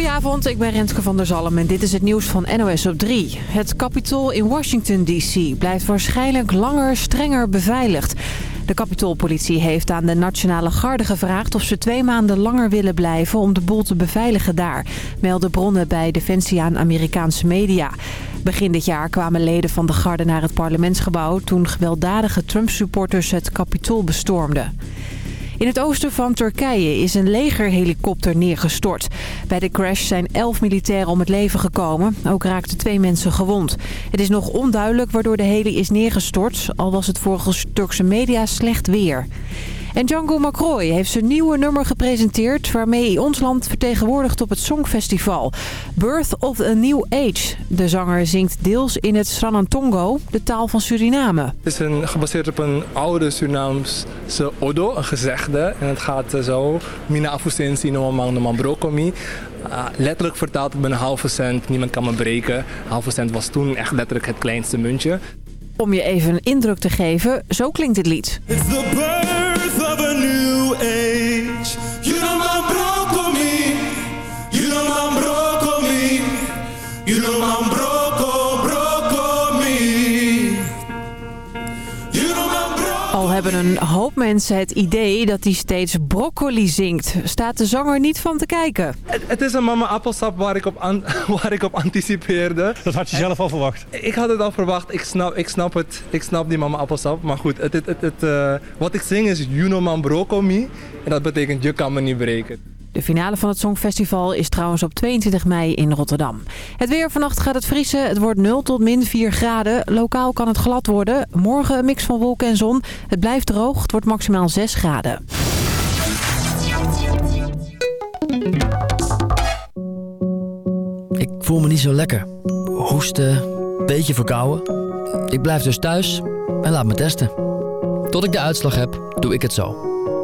Goedenavond, ik ben Rentke van der Zalm en dit is het nieuws van NOS op 3. Het Capitool in Washington D.C. blijft waarschijnlijk langer strenger beveiligd. De Capitoolpolitie heeft aan de Nationale Garde gevraagd of ze twee maanden langer willen blijven om de boel te beveiligen daar, melden bronnen bij Defensie aan Amerikaanse media. Begin dit jaar kwamen leden van de Garde naar het parlementsgebouw toen gewelddadige Trump-supporters het Capitool bestormden. In het oosten van Turkije is een legerhelikopter neergestort. Bij de crash zijn elf militairen om het leven gekomen. Ook raakten twee mensen gewond. Het is nog onduidelijk waardoor de heli is neergestort... al was het volgens Turkse media slecht weer. En Django McCroy heeft zijn nieuwe nummer gepresenteerd... waarmee hij ons land vertegenwoordigt op het Songfestival. Birth of a New Age. De zanger zingt deels in het Sranantongo, de taal van Suriname. Het is een, gebaseerd op een oude Surinaamse odo, een gezegde. En het gaat eh, zo. Mina afusensi no man no man brokomi. Uh, letterlijk vertaald op een halve cent. Niemand kan me breken. Halve cent was toen echt letterlijk het kleinste muntje. Om je even een indruk te geven, zo klinkt het lied. It's the birth of a new age. You know broke me. You know broke me. You know man broko, hebben een hoop mensen het idee dat hij steeds broccoli zingt. Staat de zanger niet van te kijken. Het, het is een mama appelsap waar ik, op an- waar ik op anticipeerde. Dat had je zelf al verwacht. Ik had het al verwacht. Ik snap, ik snap het. Ik snap die mama appelsap. Maar goed, het, het, het, het, eh, wat ik zing is You know man broko me. En dat betekent je kan me niet breken. De finale van het Songfestival is trouwens op 22 mei in Rotterdam. Het weer vannacht gaat het vriezen. Het wordt 0 tot min 4 graden. Lokaal kan het glad worden. Morgen een mix van wolken en zon. Het blijft droog. Het wordt maximaal 6 graden. Ik voel me niet zo lekker. Hoesten, beetje verkouden. Ik blijf dus thuis en laat me testen. Tot ik de uitslag heb, doe ik het zo.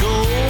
Pinch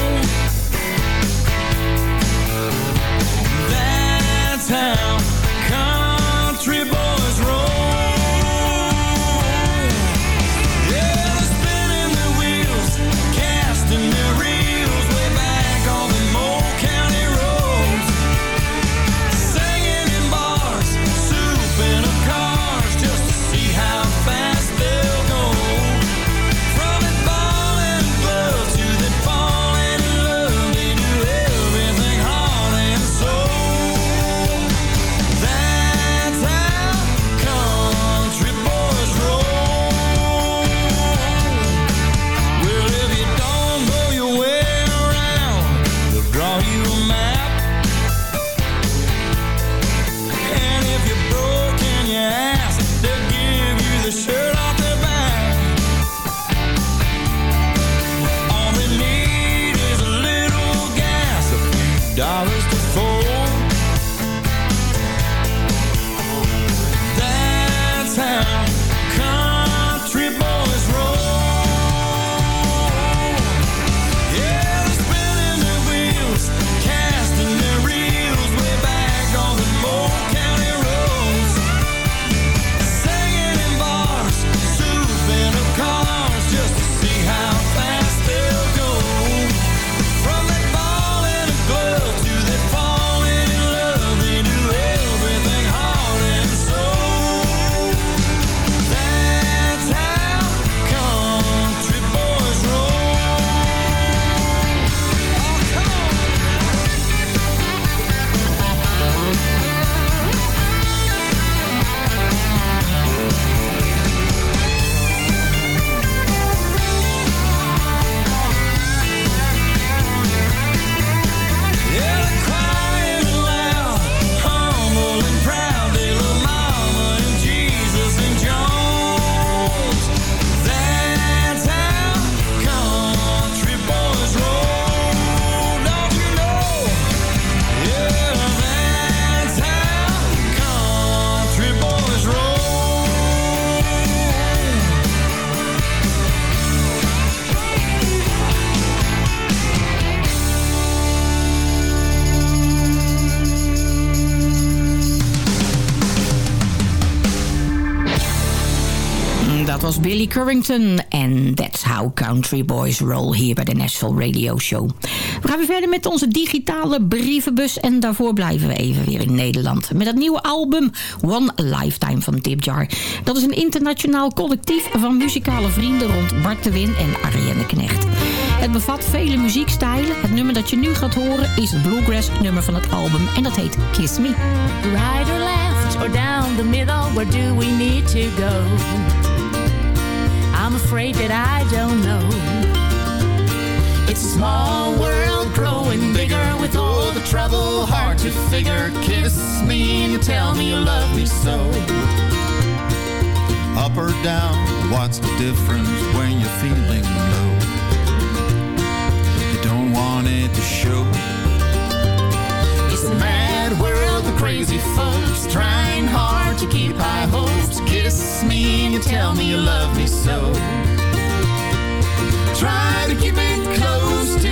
Billy Currington. En that's how country boys roll hier bij de Nashville Radio Show. We gaan weer verder met onze digitale brievenbus. En daarvoor blijven we even weer in Nederland. Met het nieuwe album One Lifetime van Tip Jar. Dat is een internationaal collectief van muzikale vrienden rond Bart de Win en Ariane Knecht. Het bevat vele muziekstijlen. Het nummer dat je nu gaat horen is het bluegrass nummer van het album. En dat heet Kiss Me. Right or left or down the middle, where do we need to go? I'm afraid that I don't know. It's a small world growing bigger with all the trouble hard to figure. Kiss me and tell me you love me so. Up or down, what's the difference when you're feeling low? You don't want it to show. It's a mad world crazy folks trying hard to keep high hopes. Kiss me and you tell me you love me so. Try to keep it close to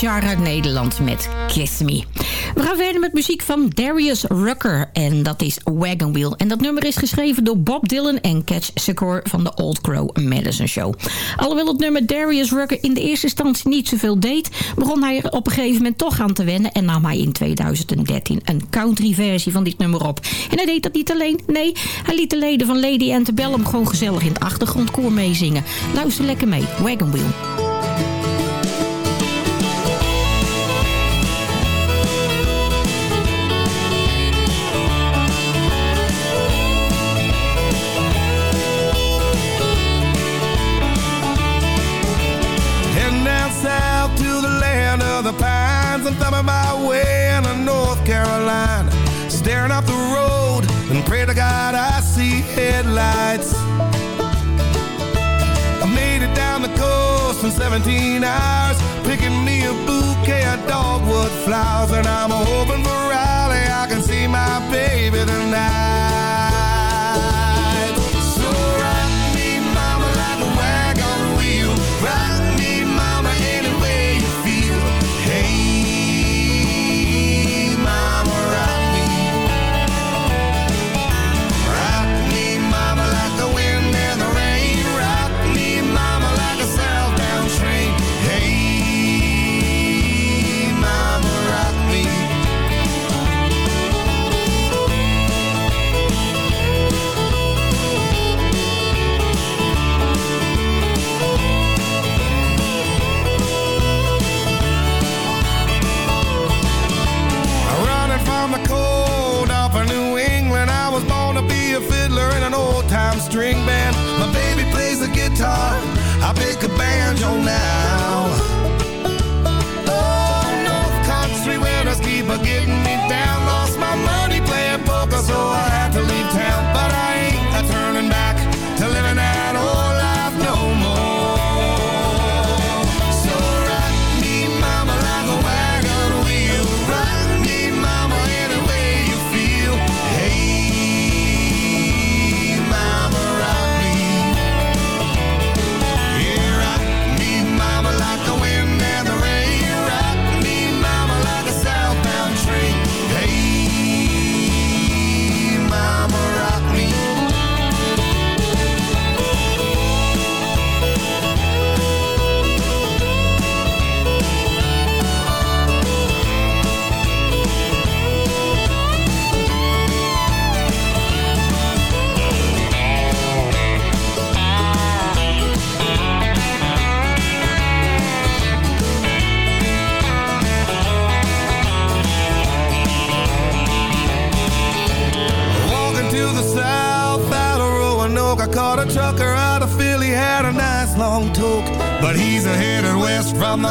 Jar uit Nederland met Kiss Me. We gaan verder met muziek van Darius Rucker. En dat is Wagon Wheel. En dat nummer is geschreven door Bob Dylan en Catch Secor van de Old Crow Medicine Show. Alhoewel het nummer Darius Rucker in de eerste instantie niet zoveel deed... begon hij er op een gegeven moment toch aan te wennen... en nam hij in 2013 een country versie van dit nummer op. En hij deed dat niet alleen, nee, hij liet de leden van Lady Antebellum... gewoon gezellig in het achtergrondkoor meezingen. Luister lekker mee, Wagon Wheel. 17 hours. Picking me a bouquet of dogwood flowers. And I'm hoping for Raleigh I can see my baby tonight.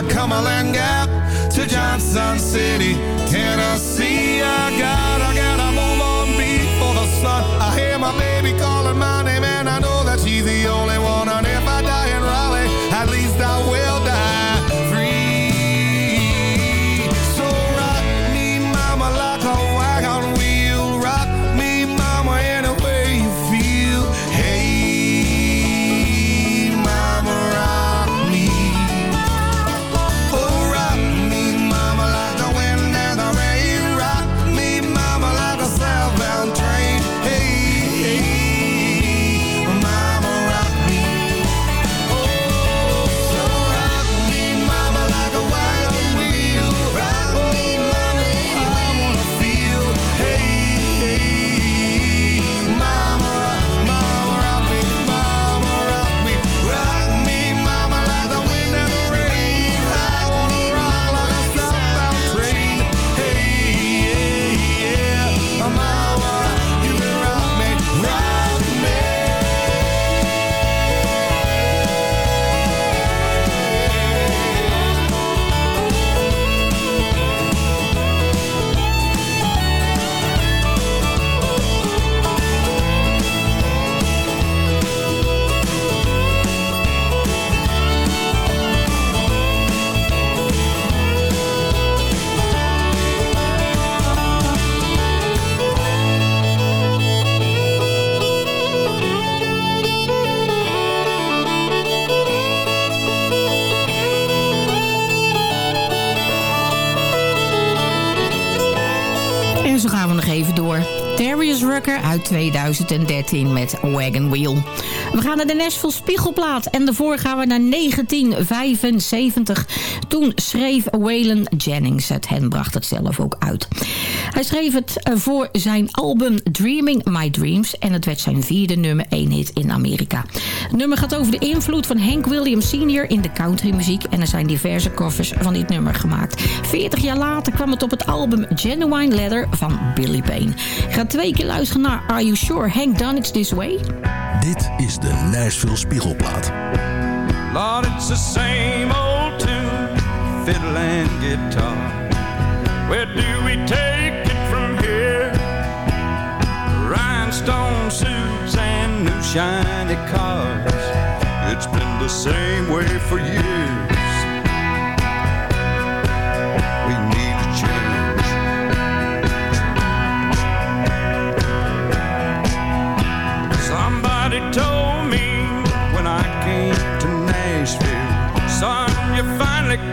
Cumberland Gap to Johnson City, Tennessee. al 2013 met Wagon Wheel. We gaan naar de Nashville Spiegelplaat. En daarvoor gaan we naar 1975. Toen schreef Waylon Jennings het. En bracht het zelf ook uit. Hij schreef het eh, voor zijn album Dreaming My Dreams. En het werd zijn vierde nummer 1 hit in Amerika. Het nummer gaat over de invloed van Hank Williams Sr. in de countrymuziek. En er zijn diverse covers van dit nummer gemaakt. 40 jaar later kwam het op het album Genuine Leather van Billy Payne. Ga twee keer luisteren naar Are You Sure Hank Done It This Way? Dit is de Nashville Spiegelplaat. Lord, it's the same old tune, fiddle and guitar. Where do we take it from here? Rhinestone suits and new shiny cars. It's been the same way for years.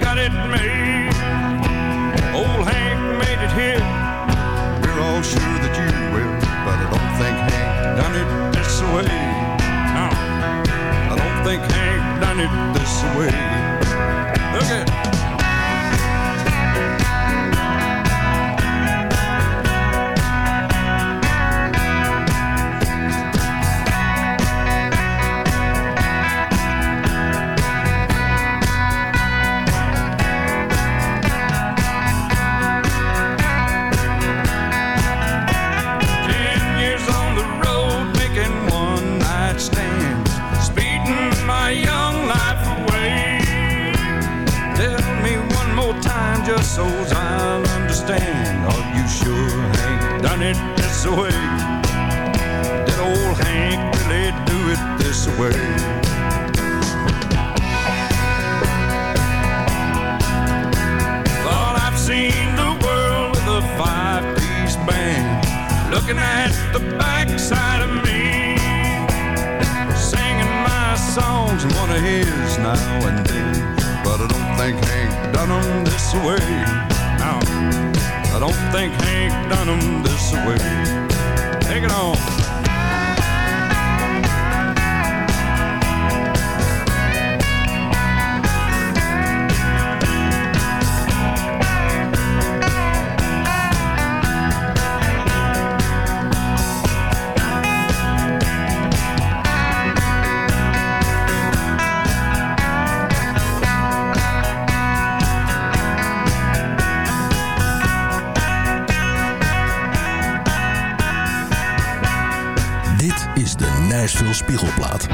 Got it made. Old Hank made it here. We're all sure that you will, but I don't think Hank done it this way. No, I don't think Hank done it this way. Look at. This way? Did old Hank really do it this way? Thought I've seen the world with a five-piece band looking at the backside of me, singing my songs and one of his now and then. But I don't think Hank done 'em this way. I don't think Hank done 'em this way. Take it on. spiegelplaat.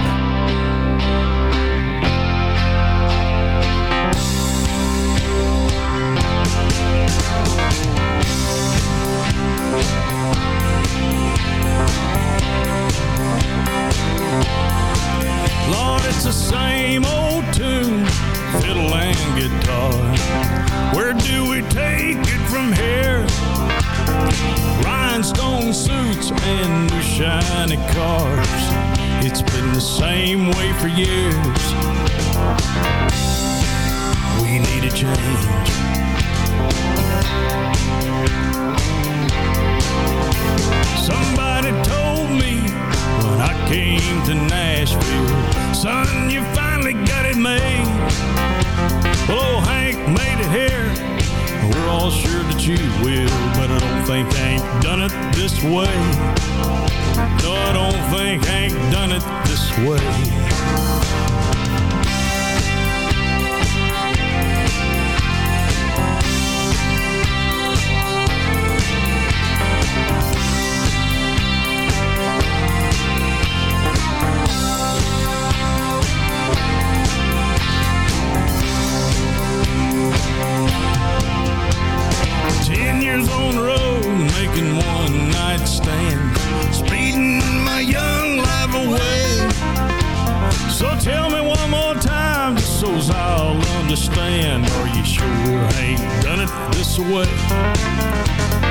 away.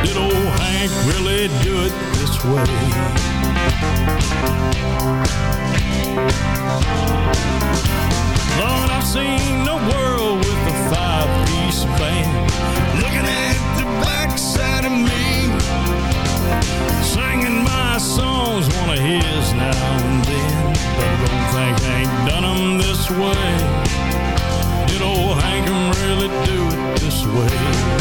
Did old Hank really do it this way? Lord, I've seen the world with a five-piece band Looking at the backside of me Singing my songs, one of his now and then But don't think Hank done them this way Did old Hank really do it this way?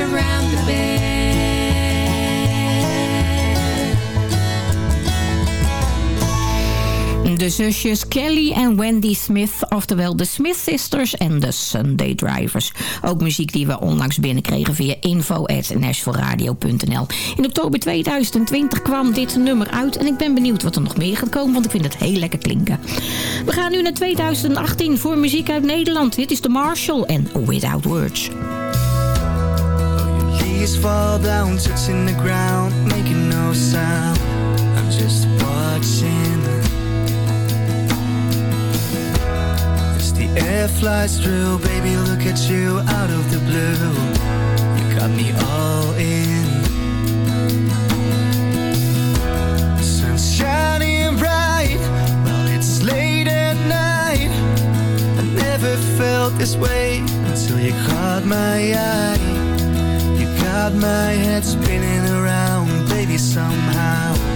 Around the. De zusjes Kelly en Wendy Smith, oftewel de Smith Sisters en de Sunday Drivers. Ook muziek die we onlangs binnenkregen via info.nashvilleradio.nl. In oktober 2020 kwam dit nummer uit en ik ben benieuwd wat er nog meer gaat komen, want ik vind het heel lekker klinken. We gaan nu naar 2018 voor muziek uit Nederland. Dit is de Marshall en Without Words. Leaves fall down, touching the ground, making no sound. I'm just watching. As the air flies through, baby, look at you out of the blue. You got me all in. Sun's shining bright, well, it's late at night. I never felt this way until you caught my eye. Got my head spinning around, baby, somehow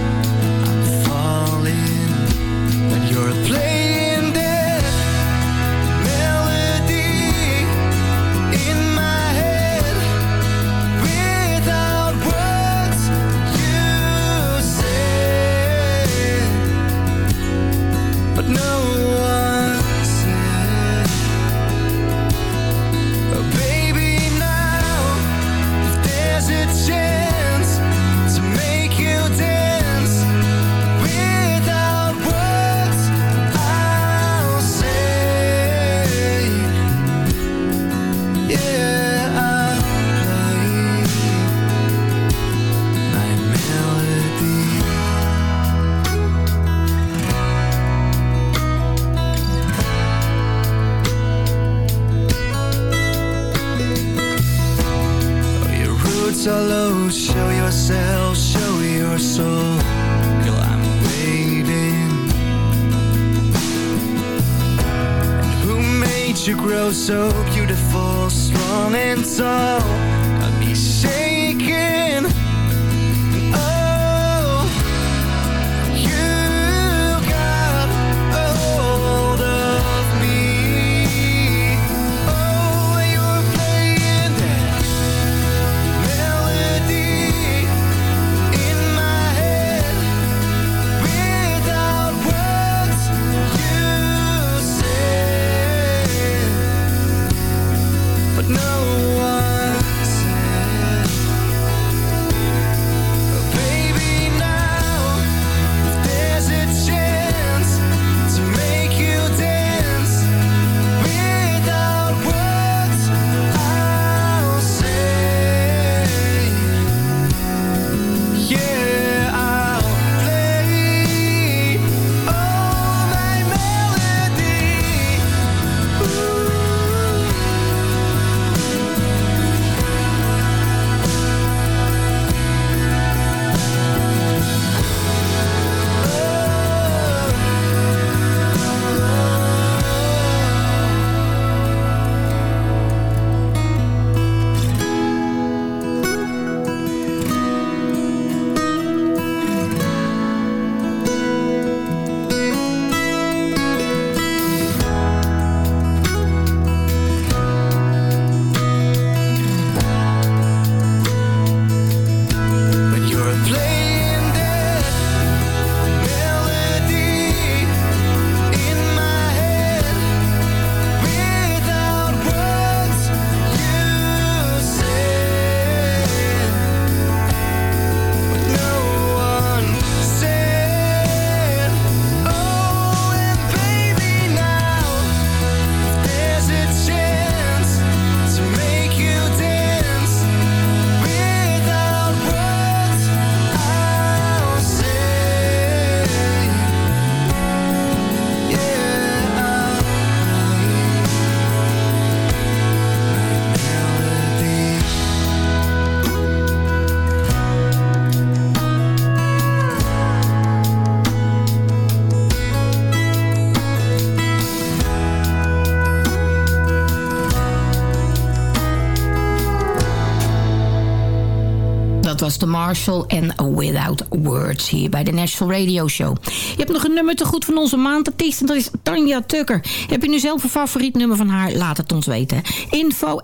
de Marshall en Without Words hier bij de Nashville Radio Show. Je hebt nog een nummer te goed van onze maandartiest en dat is Tanja Tucker. Heb je nu zelf een favoriet nummer van haar? Laat het ons weten. Info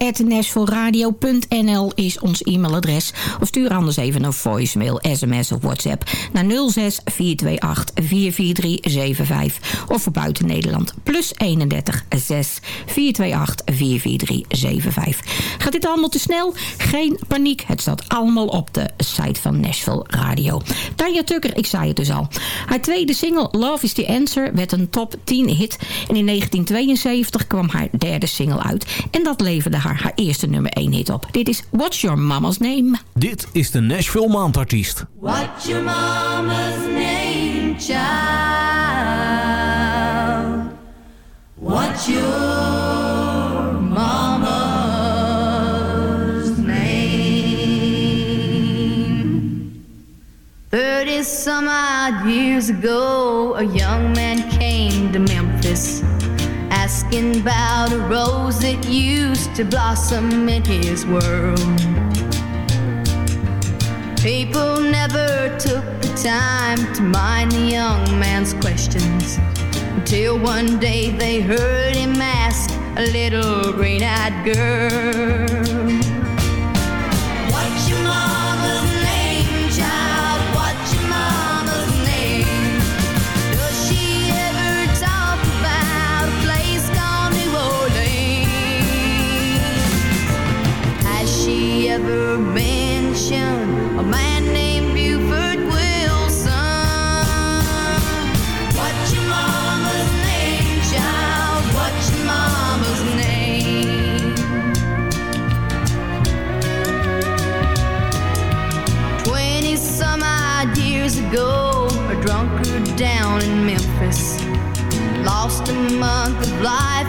is ons e-mailadres. Of stuur anders even een voicemail, sms of whatsapp naar 06 428 44375 of voor buiten Nederland plus 31 6 428 44375. Gaat dit allemaal te snel? Geen paniek, het staat allemaal op de site van Nashville Radio. Tanja Tucker, ik zei het dus al. Haar tweede single Love is the Answer werd een top 10 hit. En in 1972 kwam haar derde single uit. En dat leverde haar haar eerste nummer 1 hit op. Dit is What's Your Mama's Name? Dit is de Nashville Maandartiest. What's your mama's name, child? What's your mama's name? Thirty some odd years ago, a young man. Asking about a rose that used to blossom in his world. People never took the time to mind the young man's questions until one day they heard him ask a little green eyed girl. A man named Buford Wilson? What's your mama's name, child? What's your mama's name? Twenty some odd years ago, a drunkard down in Memphis lost a month of life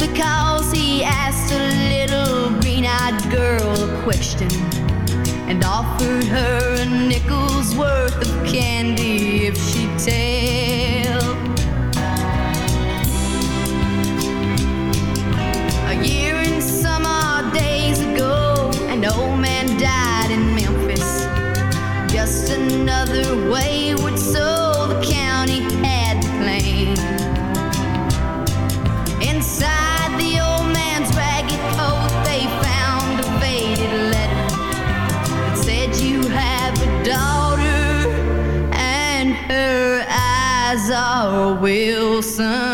because he asked a little green eyed girl a question and offered her a nickel's worth of candy if she'd tell. Wilson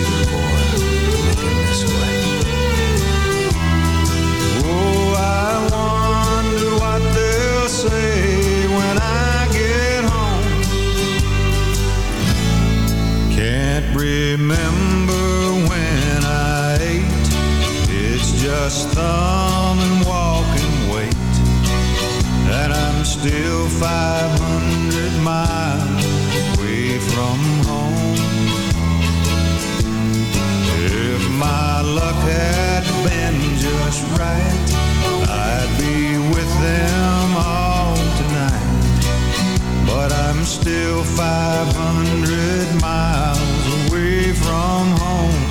little boy looking this way. Oh, I wonder what they'll say when I get home. Can't remember when I ate. It's just thumb and walk and wait. And I'm still 500 miles luck had been just right, I'd be with them all tonight. But I'm still 500 miles away from home.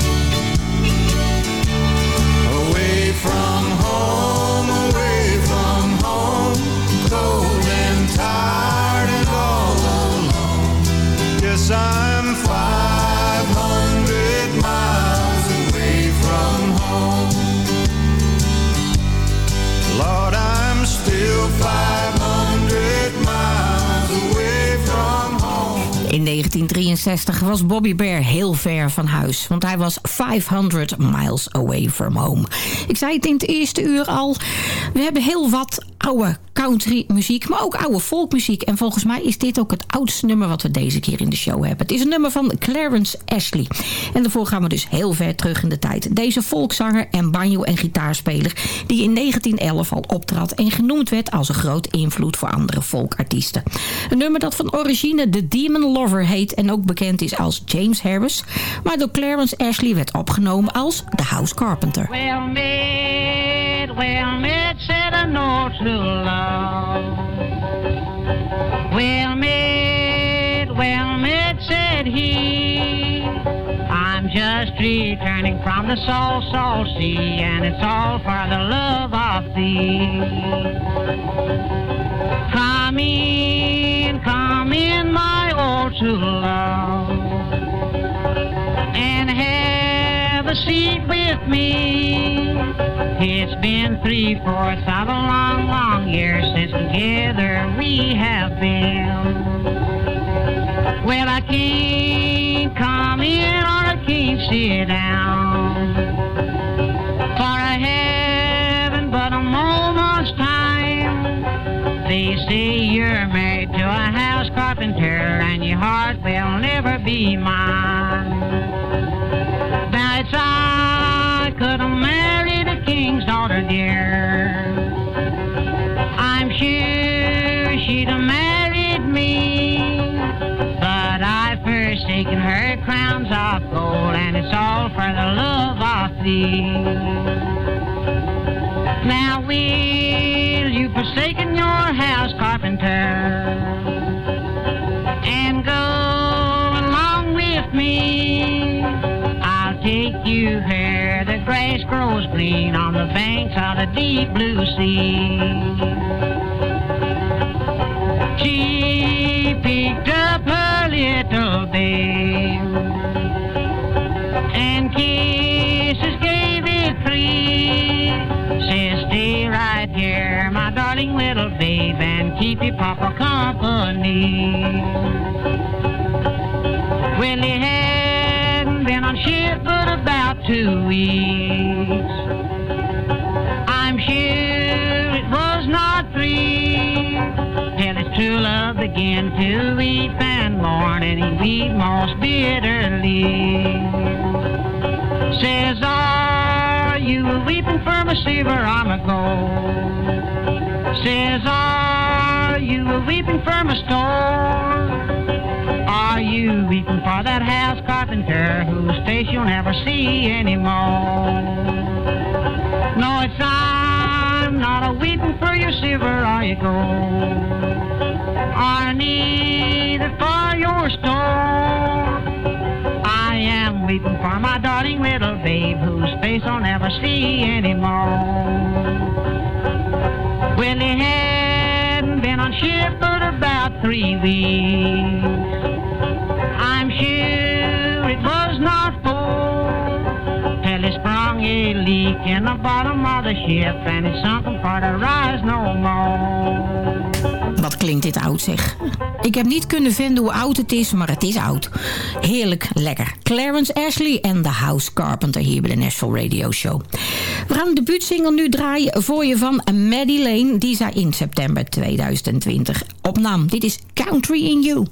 Away from home, away from home. Cold and tired and all alone. Yes, I'm 500 1963 was Bobby Bear heel ver van huis. Want hij was 500 miles away from home. Ik zei het in het eerste uur al. We hebben heel wat oude country muziek. Maar ook oude folkmuziek. En volgens mij is dit ook het oudste nummer wat we deze keer in de show hebben. Het is een nummer van Clarence Ashley. En daarvoor gaan we dus heel ver terug in de tijd. Deze volkszanger en banjo- en gitaarspeler... die in 1911 al optrad en genoemd werd als een groot invloed voor andere folkartiesten. Een nummer dat van origine The Demon Lover heet... en ook bekend is als James Harris... maar door Clarence Ashley werd opgenomen als The House Carpenter. Well met, well met, said he. I'm just returning from the salt, salt sea, and it's all for the love of thee. Come in, come in, my old true love, and have a seat with me. It's been three fourths of a long, long year since together we have been. Well, I can't come in or I can't sit down. For I haven't but a moment's time. They say you're married to a house carpenter and your heart will never be mine. King's daughter, dear. I'm sure she'd have married me. But I've forsaken her crowns of gold, and it's all for the love of thee. Now will you forsaken your house, carpenter, and go along with me? Take you where the grass grows green on the banks of the deep blue sea. She picked up her little babe and kisses gave it three. Says, stay right here, my darling little babe, and keep your papa company. Well, he hadn't two weeks. I'm sure it was not three till his true love began to weep and mourn, and he wept most bitterly. Says, are you weeping for my silver arm of gold? Says, are you weeping for my store? You weeping for that house carpenter whose face you'll never see anymore? No, it's I'm not a weeping for your silver or your gold, or neither for your store. I am weeping for my darling little babe whose face I'll never see anymore. Well, he hadn't been on ship about three weeks. In the bottom of the ship and it sunk him for to rise no more. Wat klinkt dit oud zeg. Ik heb niet kunnen vinden hoe oud het is, maar het is oud. Heerlijk lekker. Clarence Ashley en The House Carpenter hier bij de Nashville Radio Show. We gaan de debuutsingle nu draaien voor je van Maddie Lane. Die zij in september 2020 opnam. Dit is Country in You.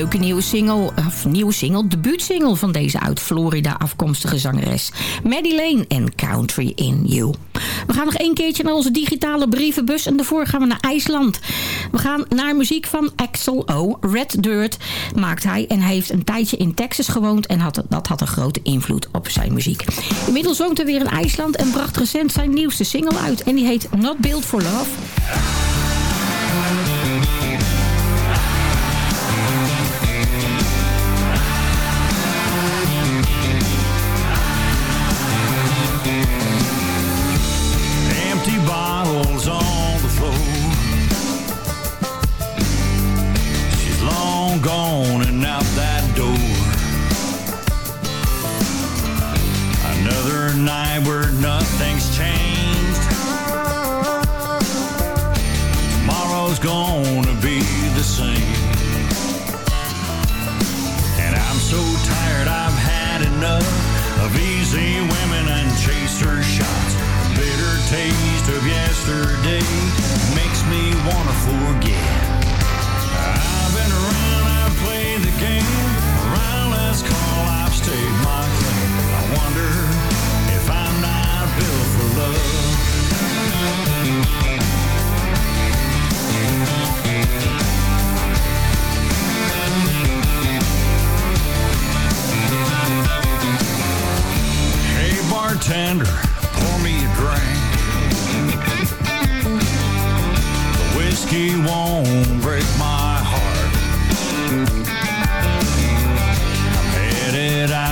leuke nieuwe single, of nieuwe single, debuutsingle van deze uit Florida afkomstige zangeres. Maddie Lane en Country in You. We gaan nog één keertje naar onze digitale brievenbus en daarvoor gaan we naar IJsland. We gaan naar muziek van Axel O. Red Dirt maakt hij en hij heeft een tijdje in Texas gewoond en had, dat had een grote invloed op zijn muziek. Inmiddels woont hij weer in IJsland en bracht recent zijn nieuwste single uit en die heet Not Built for Love.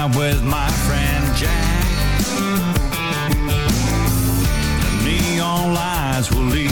out with my friend Jack. The neon lights will lead.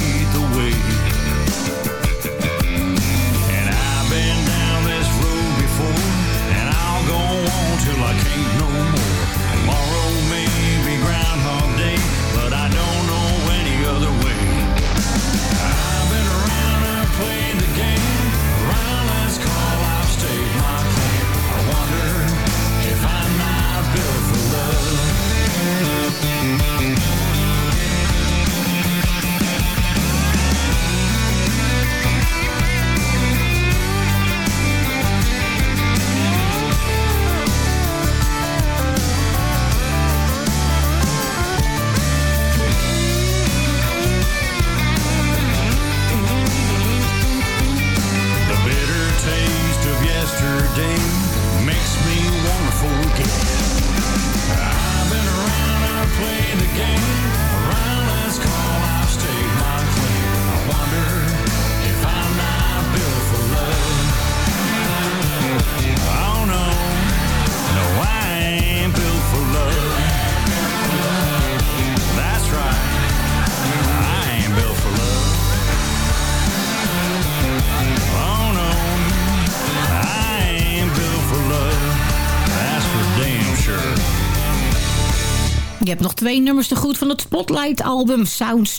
Twee nummers te goed van het Spotlight-album Sounds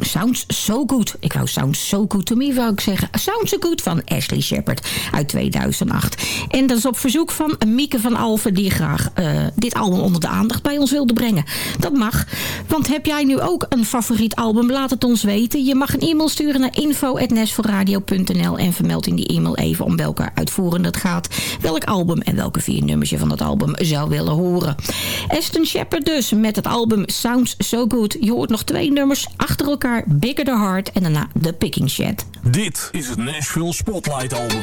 Sounds So Good. Ik wou Sounds So Good to Me, wou ik zeggen. Sounds So Good van Ashley Shepard uit 2008. En dat is op verzoek van Mieke van Alven... die graag eh, dit album onder de aandacht bij ons wilde brengen. Dat mag. Want heb jij nu ook een favoriet album? Laat het ons weten. Je mag een e-mail sturen naar info.nesforradio.nl... en vermeld in die e-mail even om welke uitvoerende het gaat... welk album en welke vier nummers je van dat album zou willen horen. Aston Shepard dus met het album Sounds So Good. Je hoort nog twee nummers achter elkaar. Bigger the Heart en daarna The Picking Shed. Dit is het Nashville Spotlight Album.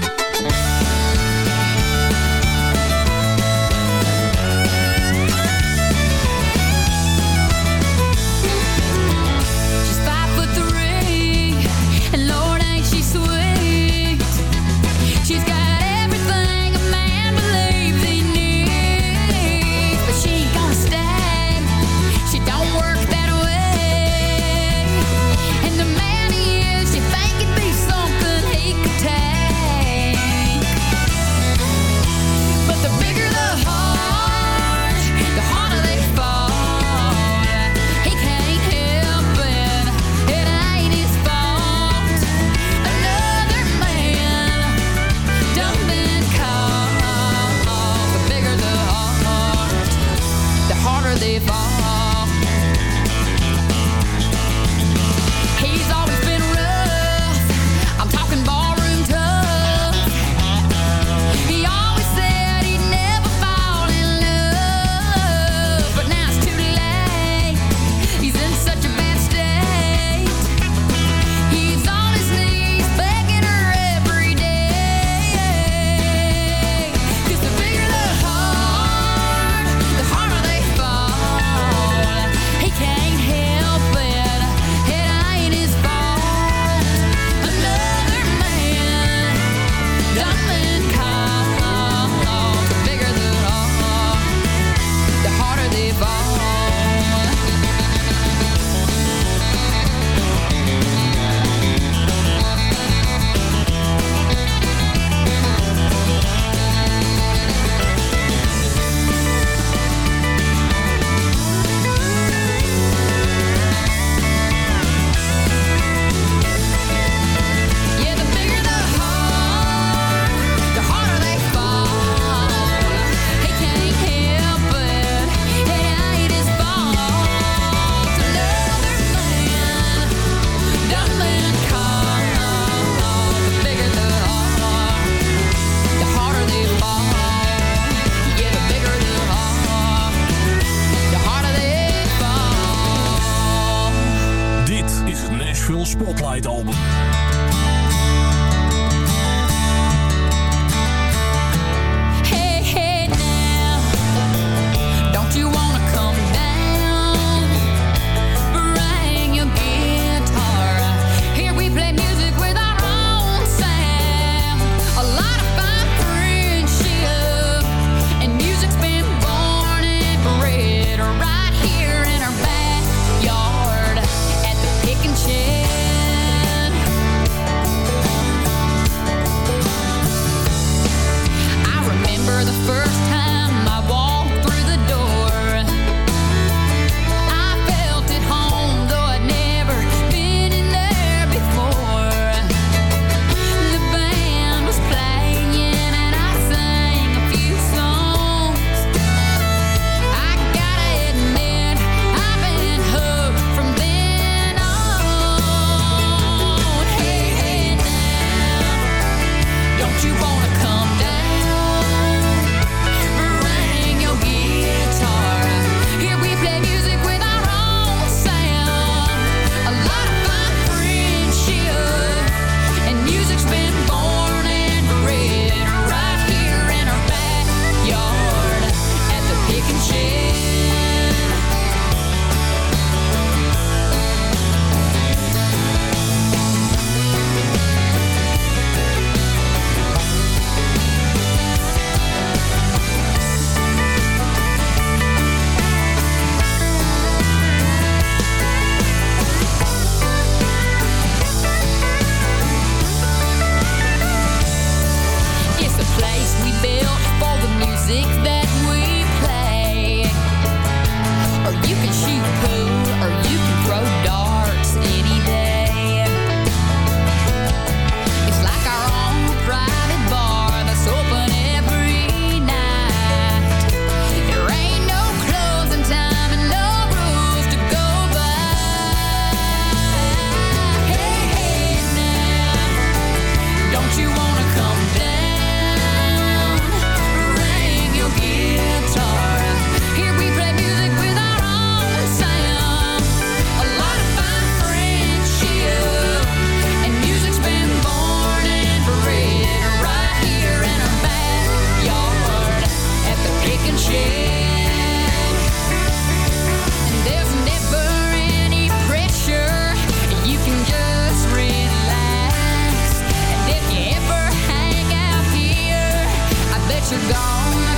gone.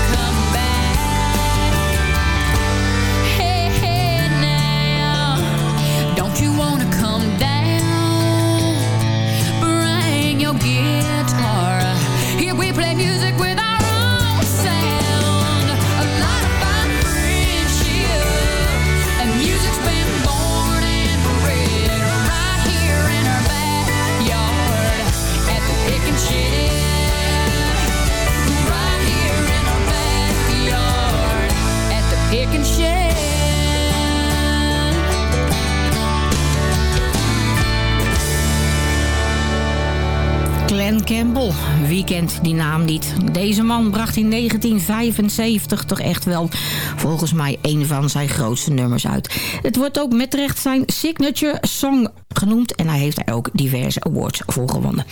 Die naam niet? Deze man bracht in 1975 toch echt wel volgens mij een van zijn grootste nummers uit. Het wordt ook met recht zijn signature song genoemd en hij heeft daar ook diverse awards voor gewonnen.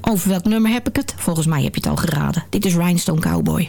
Over welk nummer heb ik het? Volgens mij heb je het al geraden. Dit is Rhinestone Cowboy.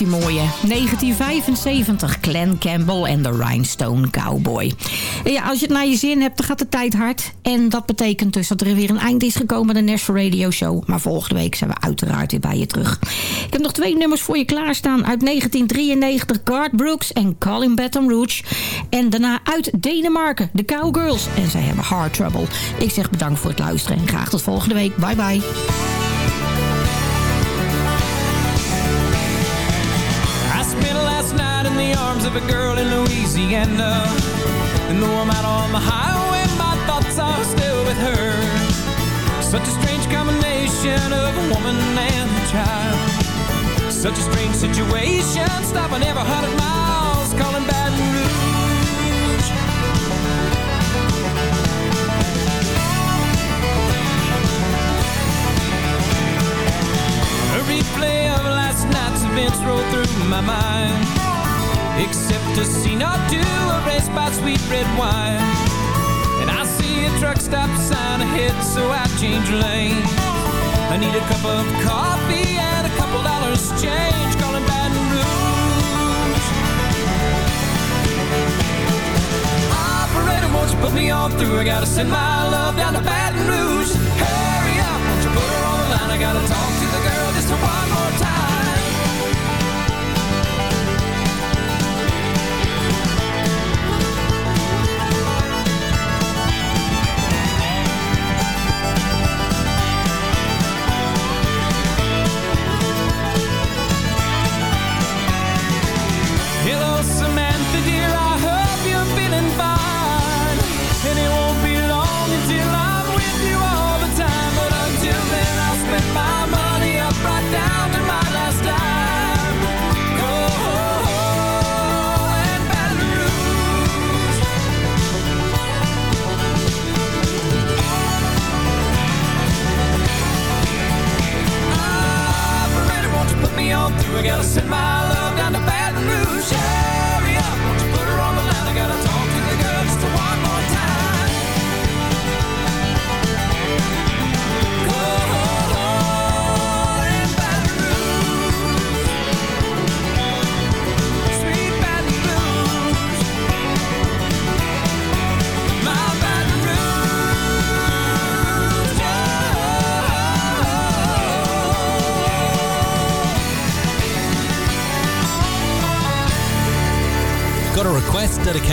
die mooie? 1975, Glenn Campbell en de Rhinestone Cowboy. Ja, als je het naar je zin hebt, dan gaat de tijd hard. En dat betekent dus dat er weer een eind is gekomen aan de Nashville Radio Show. Maar volgende week zijn we uiteraard weer bij je terug. Ik heb nog twee nummers voor je klaarstaan. Uit 1993, Garth Brooks en Colin Baton Rouge. En daarna uit Denemarken, de Cowgirls. En zij hebben Hard Trouble. Ik zeg bedankt voor het luisteren en graag tot volgende week. Bye bye. Arms of a girl in Louisiana. And though I'm out on the highway, my thoughts are still with her. Such a strange combination of a woman and a child. Such a strange situation, stopping every hundred miles, calling Baton Rouge. A replay of last night's events roll through my mind. Except to see not do a race by sweet red wine. And I see a truck stop sign ahead so I change lane I need a cup of coffee and a couple dollars change Calling Baton Rouge. Operator, won't you put me on through? I gotta send my love down to Baton Rouge. Hurry up, won't you put her on the line? I gotta talk to the girl just one more time.